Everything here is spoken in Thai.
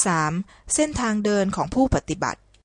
3. เส้นทางเดินของผู้ปฏิบัติ